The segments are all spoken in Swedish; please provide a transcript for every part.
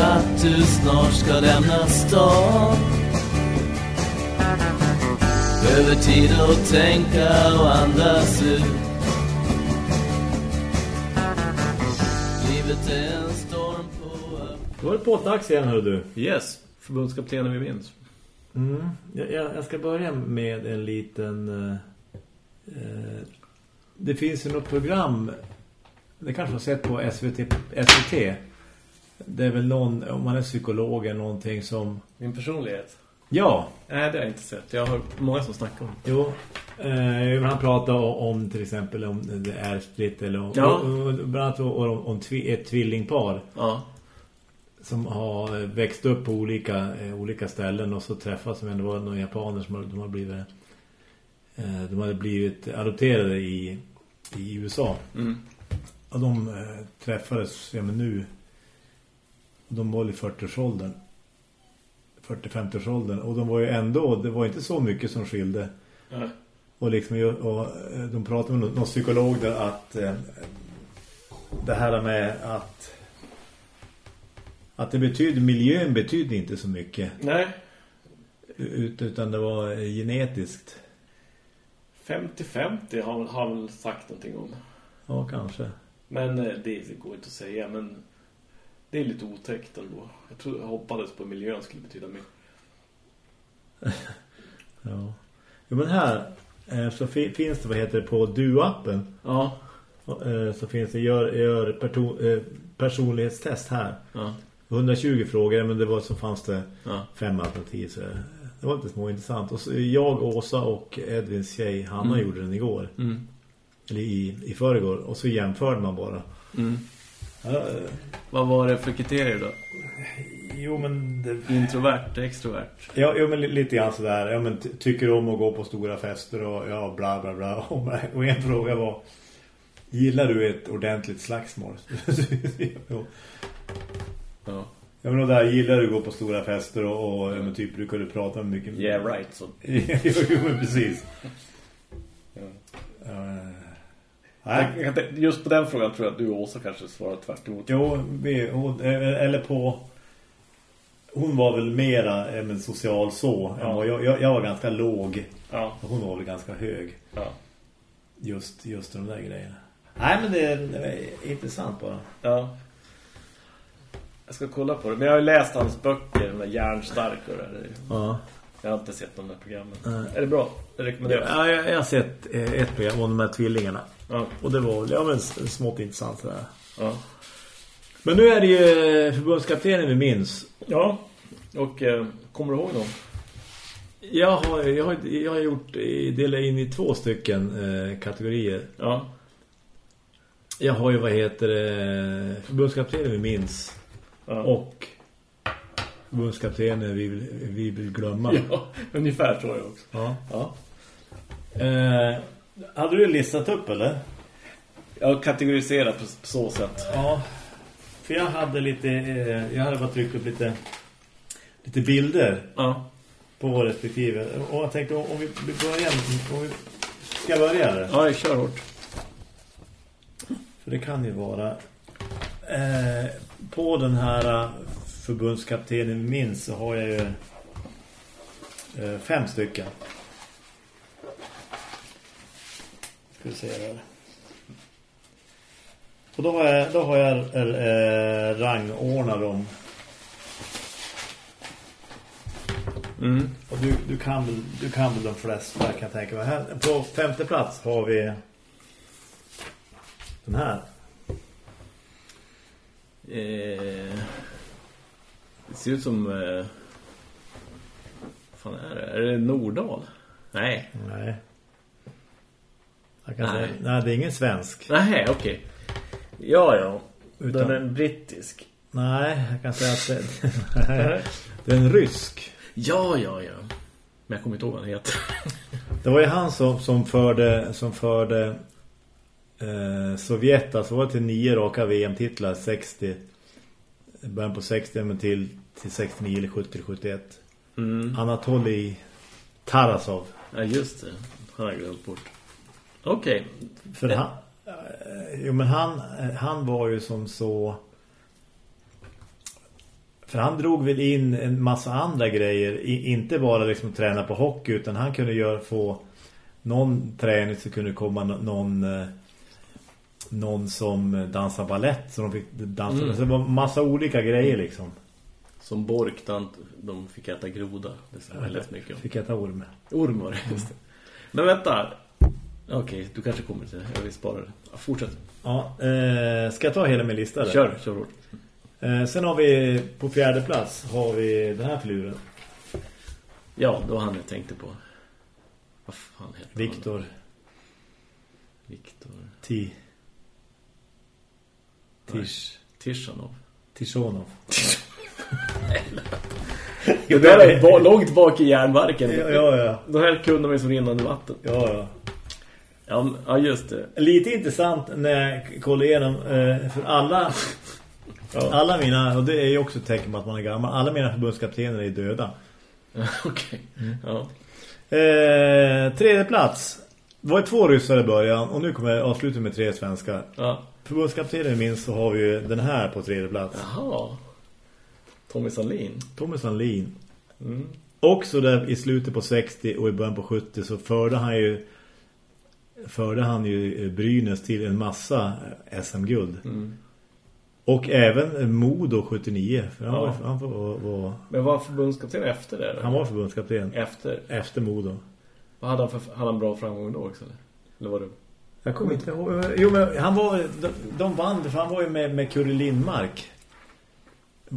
att du snart ska lämna stan Behöver tid att tänka och andas ut Livet är en storm på Då är det podddags igen, hör du. Yes, förbundskaptenen vi minns. Mm. Jag, jag jag ska börja med en liten... eh, eh, det finns ju något program, det kanske har sett på SVT, SVT. Det är väl någon, om man är psykolog eller någonting som... Min personlighet? Ja, Nej, det har jag inte sett. Jag har många som snackar om det. jo. Eh, han pratar om till exempel om det är ärftligt eller om, Ja. och, bland annat om, om, tvi, ett tvillingpar. Ja. som har växt upp på olika, eh, olika ställen och så träffas men det var några japaner som har, de har blivit eh, de hade blivit adopterade i, i USA. Mm. Och de eh, träffades ja, men nu och de var i 40-årsåldern 40-50-årsåldern och de var ju ändå, det var inte så mycket som skilde Ja. och liksom och eh, de pratade med någon, psykolog där att eh, det här med att att det betyder miljön betyder inte så mycket Nej, ut- utan det var eh, genetiskt. 50-50 har han sagt någonting om. Ja, kanske. Men eh, det går inte att säga, men det är lite otäckt ändå. Jag, tror, jag hoppades på miljön skulle betyda mer. Ja. Jo, men här eh, så fi- finns det, vad heter det, på Du-appen Ja. eh, så finns det, gör, gör perto- eh, personlighetstest här. Ja. 120 frågor, men det var så fanns det Ja. fem alternativ. Så det var lite små intressant. Och så jag, Åsa och Edvins tjej, Hanna Mm. gjorde den igår. Mm. Eller i, i förrgår. Och så jämförde man bara. Mm. Ja, eh, Vad var det för kriterier då? jo, men... Det... Introvert, extrovert? Ja, jo, men li- lite grann sådär. Ja, men ty- tycker om att gå på stora fester och ja, bla bla bla. Och en fråga var... Gillar du ett ordentligt slagsmål? jo. Ja. Ja, men där gillar du att gå på stora fester och, och ja, men typ du prata mycket. Yeah, right. Så. jo, jo, men precis. Ja. Nej. Just på den frågan tror jag att du och Åsa kanske svarar tvärt emot. Jo, vi, hon, eh, eller på... Hon var väl mera eh, men social så. än Ja. vad Jag, jag, jag var ganska låg. Ja. Och hon var väl ganska hög. Ja. Just, just de där grejerna. Nej, men det är, det är intressant bara. Ja. Jag ska kolla på det. Men jag har ju läst hans böcker med Järnstark och det där. Ja. Jag har inte sett de där programmen. Nej. Är det bra? Det rekommenderas. Ja, jag, jag har sett eh, ett program om de här tvillingarna. Ja. Och det var ja, men, smått intressant sådär. Ja. Men nu är det ju förbundskaptenen vi minns. ja. Och eh, kommer du ihåg dem? Jag har, jag har, jag har gjort eh, delat in i två stycken eh, kategorier. Ja. Jag har ju, vad heter det, förbundskaptenen vi minns. Ja. Och förbundskaptenen vi, vill- vi vill glömma. ja. Ungefär tror jag också. Ja. Ja. Eh, hade du listat upp eller? Jag har kategoriserat på, på så sätt. Ja. För jag hade lite, eh, jag hade bara tryckt upp lite, lite bilder Ja. på vår respektive. Och jag tänkte om vi börjar, om vi ska börja eller? Ja, jag kör hårt. För det kan ju vara eh, på den här eh, förbundskaptenen minst så har jag ju eh, fem stycken. Ska vi se här. Och då har jag, då har jag eh, rangordnat dem. Mm. Och du, du, kan väl, du kan väl de flesta kan jag tänka mig. Här, på femte plats har vi den här. Eh, det ser ut som... Eh, vad fan är det? Är det Nordal? Nej. Nej. Nej. Säga, nej, det är ingen svensk. Nej, okej. Ja, ja. Utan- Den är brittisk. Nej, jag kan säga att det, det är en rysk. Ja, ja, ja. Men jag kommer inte ihåg vad han heter. Det var ju han som, som förde, som förde eh, Sovjet, alltså var det till nio raka VM-titlar, 60, början på 60 men till, till 69 eller 70 71. Mm. Anatoly Tarasov. Ja, just det. Han har glömt bort. Okej. För han, eh, jo, men han, eh, han var ju som så För han drog väl in en massa andra grejer. I, inte bara liksom träna på hockey utan han kunde göra, få någon träning så kunde komma någon eh, någon som dansar ballett så de fick dansa. Mm. Så det var massa olika grejer liksom. Som Bork, de fick äta groda. Det sa jag läst mycket om. Fick äta orm. Orm var det, just det. Men vänta. Okej, du kanske kommer till det. Jag vill spara det. Ja, fortsätt. Ja, eh, ska jag ta hela min lista? Eller? Kör, kör hårt. Eh, sen har vi på fjärde plats har vi den här filuren. Ja, då han jag tänkte på. Vad fan heter han? Viktor Viktor. T. Tish. Tishanov. Tishonov. Det där är långt bak i järnverken. Ja, ja, ja. Det här kunde man ju som rinnande vatten. ja, ja. Ja, just det. Lite intressant när jag kollar igenom eh, för alla alla mina, och det är ju också ett tecken på att man är gammal, alla mina förbundskaptener är döda. Okej. Ja. Eh, tredje plats. Det var två ryssar i början och nu kommer jag avsluta med tre svenskar. ja. Förbundskaptenen minst så har vi ju den här på tredje plats. Jaha. Tommy Sandlin. Tommy Sandlin. Mm. Också där i slutet på 60 och i början på 70 så förde han ju förde han ju eh, Brynäs till en massa eh, SM-guld. Mm. Och även Modo 79. För han, Ja. var, han, var, var, Men var förbundskapten efter det? eller? han var förbundskapten Efter? efter Modo. Vad hade han för hade han bra framgång då också? Eller, eller var det? Jag kommer inte ihåg. Jo, men han var, de, de vann, för han var ju med, med Curry Lindmark.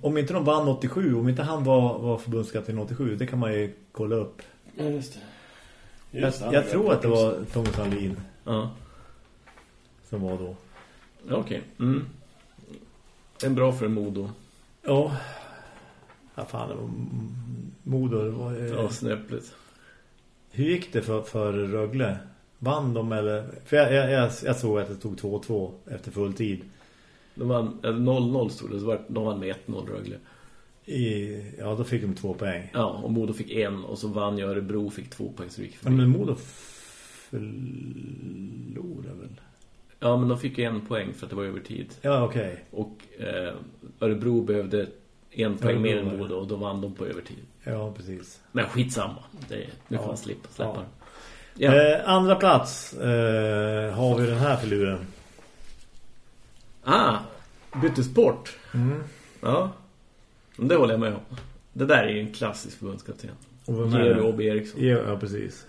Om inte de vann 87, om inte han var, var förbundskapten 87, det kan man ju kolla upp. Ja, just det. Jag, jag tror att det var Thomas Sandlin Ja, som var då. ja okej. Mm. En bra för Modo. Ja. Ja, fan, det var Modo. Det var, eh, Ja, snäppligt. Hur gick det för, för Rögle? Vann de eller... För jag, jag, jag, jag såg att det tog 2-2 efter full tid. De vann, eller 0-0 stod det, så var, de vann med 1-0 Rögle. I, ja, då fick de två poäng. Ja, och Modo fick en och så vann ju Örebro fick två poäng så det gick Ja, förbi. men Modo förlorade väl? Ja, men de fick ju en poäng för att det var över tid. Ja, okej. Och eh, Örebro behövde en poäng Örebro mer än. Modo och då vann de på övertid. Ja, precis. Men skitsamma. Det, nu får Ja. man slippa, släppa Ja. Ja. Eh, andra plats eh, har vi den här filuren. Ah, bytte sport. Mm. Ja, det håller jag med om. Det där är ju en klassisk förbundskapten. Och vem är? Åby Eriksson. Ja, ja, precis.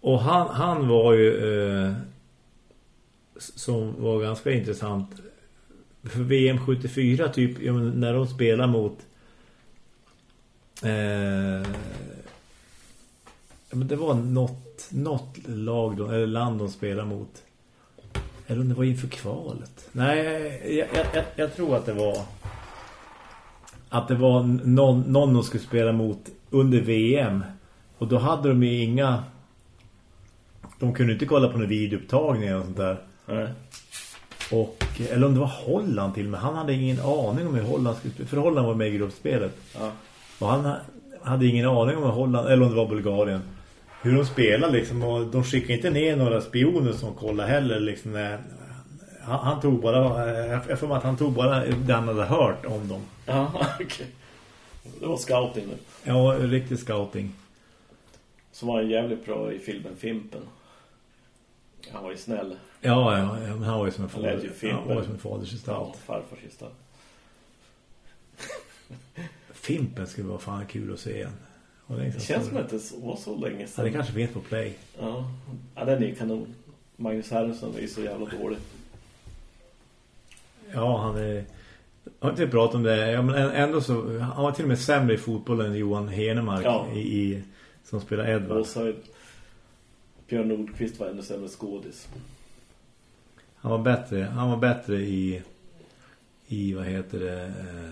Och han, han var ju eh, som var ganska intressant för VM 74 typ när de spelar mot eh, men det var något, något lag då, eller land de spelar mot eller om det var inför kvalet nej jag, jag, jag, jag tror att det var att det var någon, någon de skulle spela mot under VM och då hade de ju inga de kunde inte kolla på några videoupptagningar och sånt där Nej. och, eller om det var Holland till men han hade ingen aning om hur Holland skulle spela. För Holland var med i gruppspelet. Ja. Och han ha- hade ingen aning om hur Holland, eller om det var Bulgarien. Hur de spelade liksom. Och de skickade inte ner några spioner som kollade heller liksom. När, han, han tog bara, jag jag får att han tog bara det han hade hört om dem. Ja, okej. Det var scouting nu. Ja, riktig scouting. Som var jävligt bra i filmen Fimpen. Han var ju snäll. Ja, ja, ja men han var ju som en fader. Han var ju som en fadersgestalt. Ja, farfars gestalt. Fimpen skulle vara fan kul att se igen. Det, känns som att det var så länge Ja, sedan. det kanske finns på Play. Ja, ja den är kanon. Magnus Herrensson är ju så jävla dålig. Ja, han är... Jag har inte pratat om det. Ja, men ändå så... Han var till och med sämre i fotboll än Johan Henemark Ja. i, i, som spelar Edvard. Och så Björn Nordqvist var ännu sämre skådis. Han var bättre. Han var bättre i... I, vad heter det... Eh,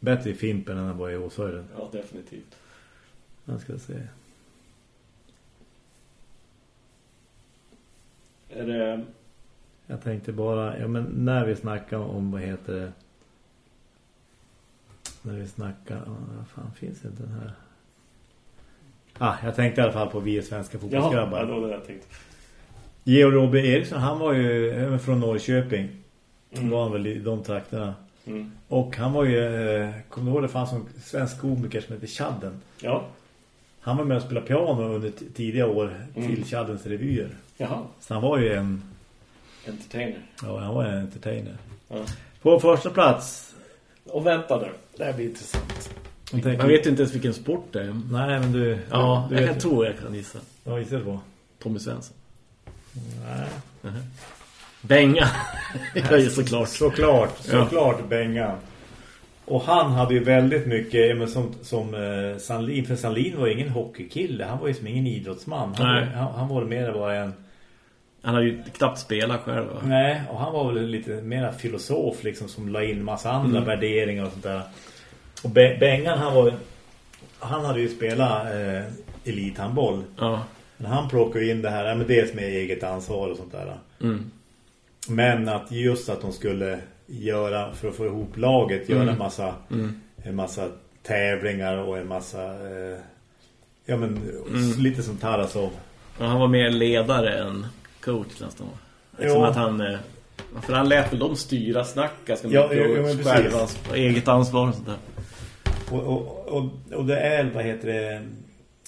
bättre i Fimpen än han var i Åshöjden. Ja, definitivt. Jag ska se. Är det... Jag tänkte bara... Ja, men när vi snackar om, vad heter det... När vi snackar... Vad fan finns inte den här? Ah, jag tänkte i alla fall på vi svenska fotbollsgrabbar. ja, det var det jag tänkte. Georg Robbe Eriksson, han var ju även från Norrköping. Mm. Var han väl i de trakterna. Mm. Och han var ju, eh, kommer du ihåg det fanns en svensk komiker som heter Chadden. Ja. Han var med och spelade piano under tidiga år Mm. till Chaddens revyer. Jaha. Så han var ju en, Entertainer. ja, han var en entertainer. Ja. På första plats. Och vänta nu. Det här blir intressant. Jag tänker- Man vet ju inte ens vilken sport det är. Nej, men du... Ja, du jag vet kan tro jag kan gissa. Vad gissar du på? Tommy Svensson. Nej. Benga. jag är såklart. Såklart, Ja. såklart Bengan. Och han hade ju väldigt mycket, ja, men som, som eh, Sandlin, för Sandlin var ju ingen hockeykille, han var ju som ingen idrottsman. Han, var, Nej. han, han var mer bara en... Han har ju knappt spelat själv. Va? Nej, och han var väl lite mer filosof liksom som la in massa andra Mm. värderingar och sånt där. Och Be Bengan, han var han hade ju spelat eh, elithandboll. Ja. Men han plockade in det här, ja, men dels med eget ansvar och sånt där. Mm. Men att just att de skulle göra, för att få ihop laget, göra Mm. en massa, Mm. en massa tävlingar och en massa, eh, ja men Mm. lite som Tarasov. Och han var mer ledare än coach nästan. va? Jo. Som att han... eh, För han lät väl dem styra, snacka ganska Ja, mycket. jo, och men själv, precis. hans eget ansvar och sånt där. Och, och, och, och det är, vad heter det,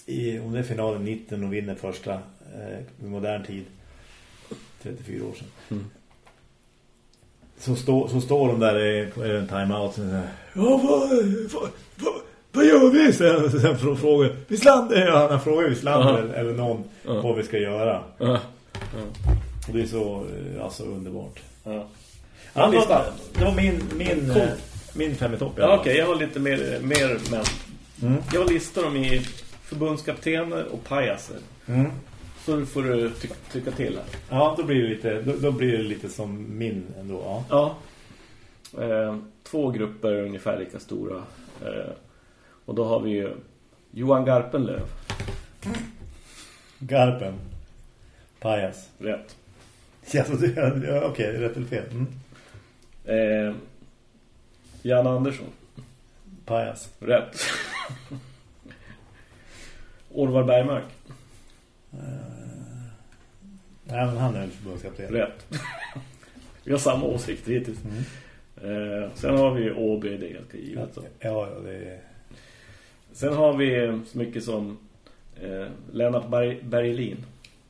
i, om det är finalen 19 och vinner första eh, i modern tid, 34 år sedan. Mm. Så, stå, så står de där i- på en timeout och säger Ja, vad, vad, vad, vad gör vi? Sen, sen frå- frågar Wislander, ja, han frågar Wislander Ja. eller, eller någon Ja. vad vi ska göra. Ja. Och det är så eh, alltså underbart. Ja. Ja, det, var, det var min, min, Cool. eh, min fem i topp. Ja, okej. Jag har lite mer, mer men. Mm. Jag listar dem i förbundskaptener och pajaser. Mm. Så får du ty tycka till här. Ja, då blir det lite, då, då blir det lite som min ändå. Ja. Ja. Eh, två grupper är ungefär lika stora. Eh, och då har vi ju Johan Garpenlöv. Garpen. Pajas. Rätt. Ja, ja, okej, rätt eller fel. Mm. Eh, Jan Andersson. Pajas. Rätt. Orvar Bergmark. Nej, men han är väl förbundskapten. Rätt. vi har samma åsikt hittills. Eh, sen har vi OB, det är ganska Ja, givet. så. ja, det är... Sen har vi så mycket som eh, Lennart Berg Berglin.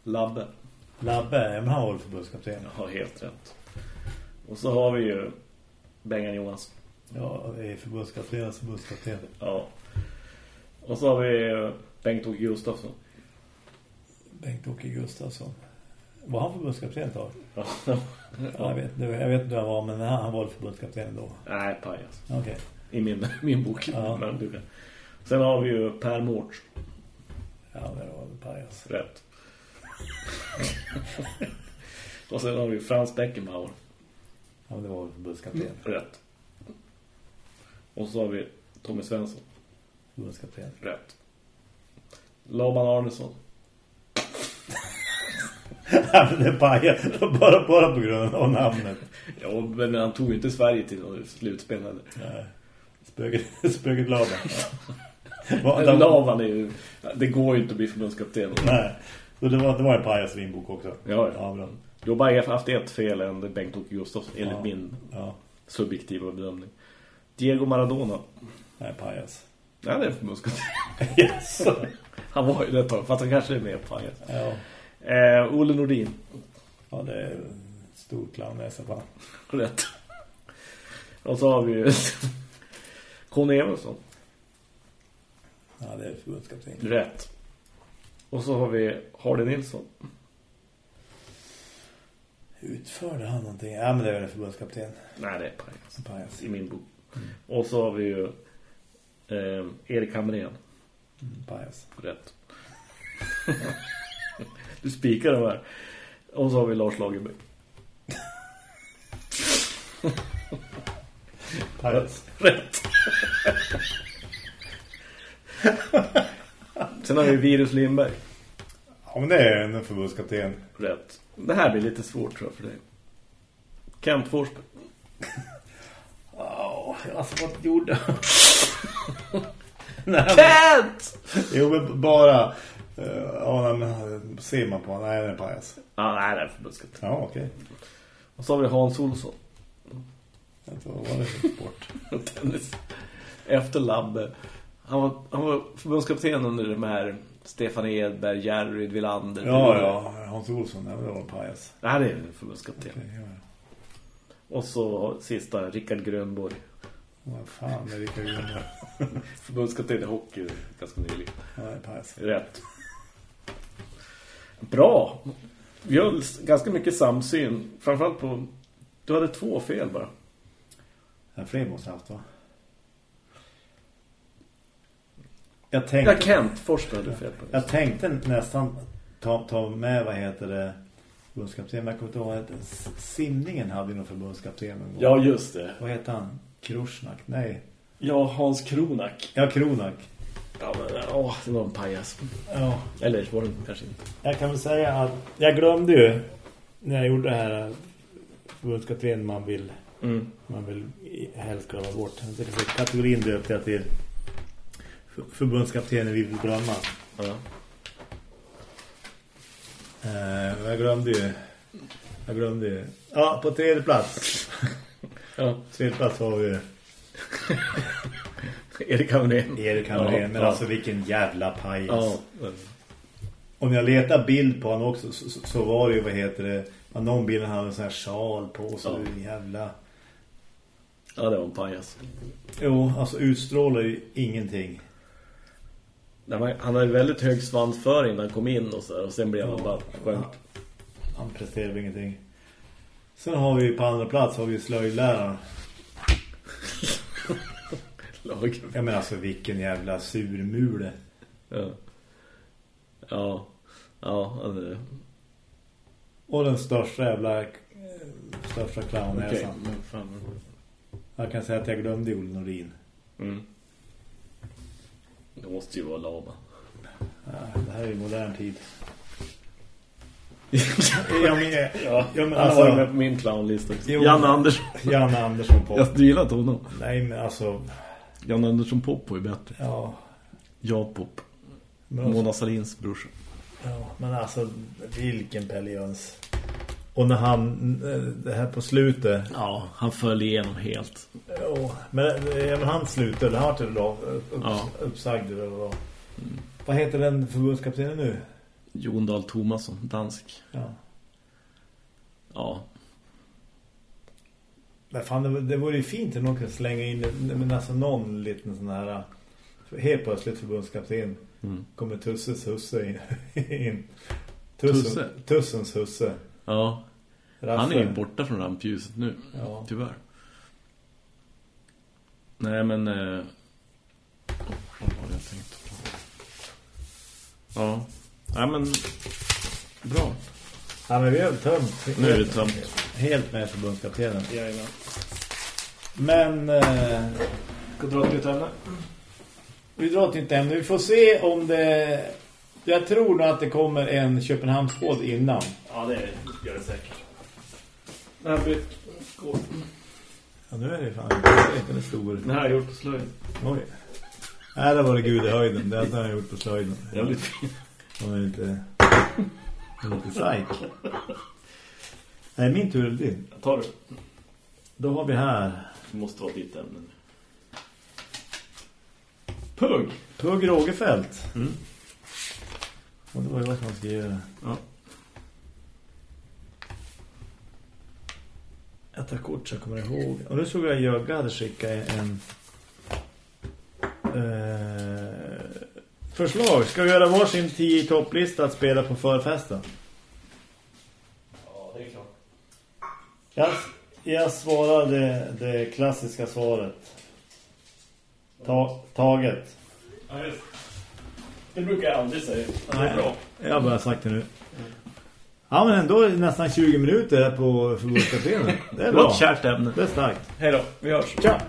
Labbe. Labbe, ja, men han var väl förbundskapten. Har helt rätt. Och så har vi ju Bengan Johansson. Ja, det är förbundskapten, förbundskapten. Ja. Och så har vi Bengt-Åke Gustafsson. Bengt-Åke Gustafsson. Var han förbundskapten tag? Ja. Ja. Jag, vet, inte- jag vet inte hur han var, men han, han var förbundskapten då. Nej, pajas. Okej. I min, min bok. Ja. Men du kan. Sen har vi ju Per Mårts. Ja, det var pajas. Rätt. Och sen har vi Frans Beckenbauer. Ja, det var förbundskapten. Rätt. Och så har vi Tommy Svensson. Förbundskapten. Rätt. Laban Arnesson. Ja, men det är pajas. Bara, bara på grund av namnet. Ja, men han tog ju inte Sverige till slutspel heller. Nej. Spöket, spöket Laban. Laban är ju... Det går ju inte att bli förbundskapten. Nej. Så det var, det var en pajas i din bok också. Ja, ja. Ja. Du har bara haft ett fel än Bengt-Åke Gustafsson, enligt Ja. min Ja, subjektiva bedömning. Diego Maradona. nej, pajas. Ja, det är förbundskapten. Yes. Han var ju det tag, fast han kanske är mer pajas. Ja. Eh, Olle Nordin. ja, det är stor clownnäsa på han. Rätt. Och så har vi ju Conny Evensson. Ja, det är förbundskapten. Rätt. Och så har vi Hardy Nilsson. Utförde han någonting? Ja, men det är väl en förbundskapten. Nej, det är pajas. Pajas. I min bok. Och så har vi ju eh, Erik Hamrén. Mm, pajas. Rätt. du spikar de här. Och så har vi Lars Lagerberg. Pajas. Rätt. Sen har vi Virus Lindberg. Ja, men det är en förbundskapten. Rätt. Det här blir lite svårt tror jag för dig. Kent Forsberg. Ja, alltså vad gjorde han? Nej, Kent! jo, men bara... Uh, ja, men ser man på honom? Nej, det är en pajas. Ja, nej, det är förbuskat. Ja, okej. Och så har vi Hans Olsson. Vad var det för sport? Tennis. Efter Labbe. Han var, han var förbundskapten under de här Stefan Edberg, Jerry Villander. Ja, ja. Hans Olsson, det var pajas. Nej, det är förbundskapten. Okej, ja, ja. Och så sista, Rickard Grönborg. Vad fan är vilka grundar? Förbundskapten i hockey ganska nyligen. Ja, det är pajas. Rätt. Bra. Vi har ganska mycket samsyn. Framförallt på... Du hade två fel bara. Ja, fler måste jag haft va? Jag tänkte, Ja, Kent Forster hade fel på. jag tänkte nästan ta, ta med, vad heter det, förbundskapten. Jag kommer inte ihåg det. Simningen hade ju någon förbundskapten. Ja, just det. Vad heter han? Krusnak? Nej. Ja, Hans Kronak. Ja, Kronak. Ja, men åh, det var en pajas. Ja. Eller var det kanske inte. Jag kan väl säga att jag glömde ju när jag gjorde det här förbundskapten man vill Mm. man vill helst glömma bort. Kategorin döpte jag till förbundskaptenen vi vill glömma. Ja. Och jag glömde ju jag glömde ju ja, på tredje plats ja. tredje plats har vi Erik Hamrén. Erik Hamrén Ja, men ja. alltså vilken jävla pajas. Ja. Om jag letar bild på honom också så, så, var det ju, vad heter det någon bild han hade en sån här sjal på så Ja. jävla ja, det var en pajas. jo, alltså utstrålar ju ingenting. Han hade väldigt hög svansföring när han kom in och, så, och sen blev han bara skönt. Han presterade ingenting. Sen har vi på andra plats har vi slöjdläraren. Lag. Jag menar alltså vilken jävla surmule. Ja. Ja. Ja, det... Och den största jävla eh, största clownnäsan. men fan. Jag kan säga att jag glömde Olle Norin. Mm. Det måste ju vara lama. Ja, det här är ju modern tid. ja, men, ja, Ja, ja, men han har varit med alltså, på min clownlista också. Jo. Janne Andersson. Janne Andersson på. Jag gillar honom. Nej, men alltså, Janne Andersson Pop var ju bättre. ja. Jag Pop. Alltså, Mona Salins brorsa. ja, men alltså, vilken Pelle Jöns. Och när han, eh, det här på slutet. Ja, han föll igenom helt. Men eh, även han slutade, eller till då, upp, Ja. uppsagd eller vad. Vad heter den förbundskaptenen nu? Jon Dahl Tomasson, dansk. Ja. Ja. Men fan, det, det vore ju fint om någon kunde slänga in men alltså någon liten sån här helt plötsligt förbundskapten Mm. kommer Tusses husse in. in. Tussen, Tusse? Tussens husse. Ja, Raffe. han är ju borta från rampljuset nu. Ja. Tyvärr. Nej, men... Eh... Oh, vad var det jag tänkte på? Ja. Nej, men... Bra. Ja, men vi har tömt. Nu är det tömt. Helt med förbundskaptenen. Jajamän. Men eh, Ska dra till ett ämne? vi drar till ett ämne. Vi får se om det... Jag tror nog att det kommer en Köpenhamnsbåd innan. Ja, det gör det säkert. Det här blir... Ja, nu är det fan inte en stor... Det här har jag gjort på slöjd. Oj. Nej, det var det gud i höjden. Det har jag gjort på slöjden. Jävligt fint. Hon är lite... Hon är lite psyk. Nej, min tur eller din? Tar du? Då har vi här Det måste vara ditt ämne. Pugg. Pugg Rogefeldt. Mm. Och det var ju vad man ska göra. Ja. Jag tar kort så jag kommer ihåg. Och nu såg jag att Jögga hade skickat en... Eh, förslag. Ska vi göra varsin 10 topplista att spela på förfesten? Ja, det är klart. Jag, jag svarade det klassiska svaret. Ta, taget. Ja, just. Det brukar jag aldrig säga. Det är bra. Jag har bara sagt det nu. Ja, men ändå nästan 20 minuter här på förbundskaptenen. Det är Det var bra. ett kärt ämne. Det är starkt. Hej då, vi hörs. Tja!